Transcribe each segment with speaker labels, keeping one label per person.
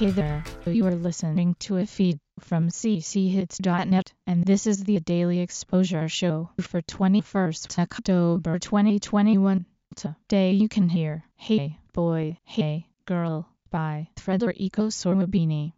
Speaker 1: Hey there, you are listening to a feed from cchits.net, and this is the Daily Exposure Show for 21st October 2021. Today you can hear Hey Boy, Hey Girl by Federico Sorwabini.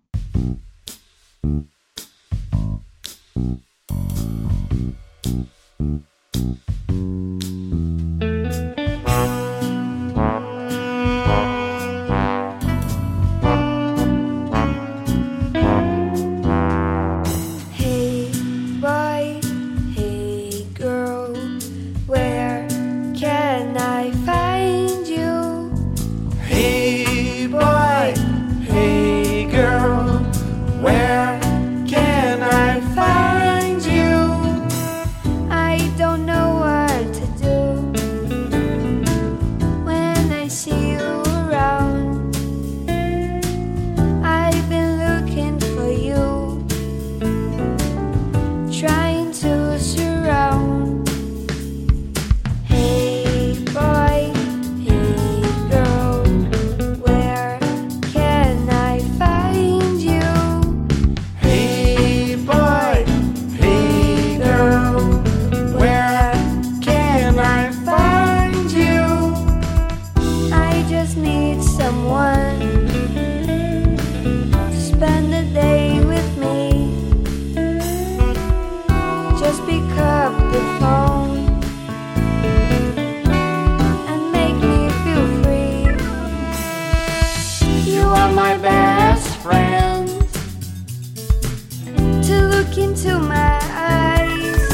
Speaker 2: Into my eyes.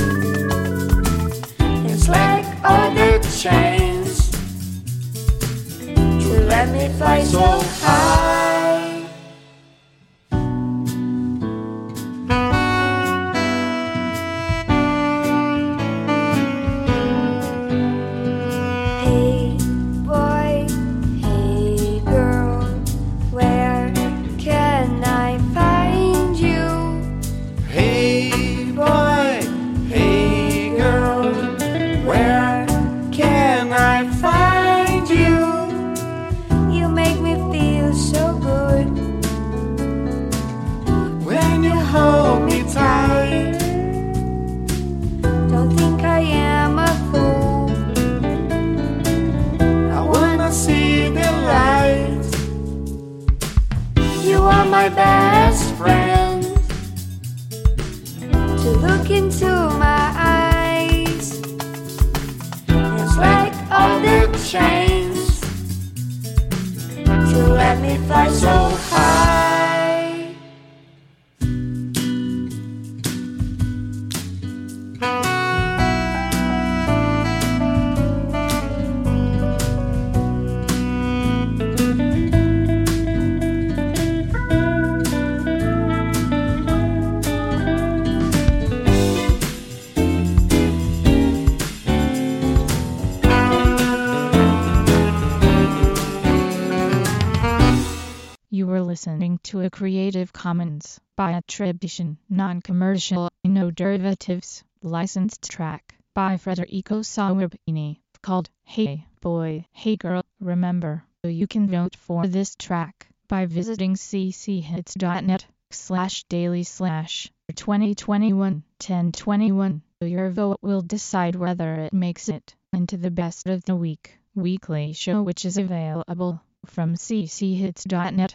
Speaker 2: It's like all the chains to let me fly so high. Best friend. To look into my eyes, it's like all the chains to let me fly so high.
Speaker 1: Listening to a Creative Commons by attribution, non-commercial, no derivatives, licensed track by Federico Sawabini called Hey Boy, Hey Girl. Remember, you can vote for this track by visiting cchits.net slash daily slash 2021 1021. Your vote will decide whether it makes it into the best of the week weekly show which is available from cchits.net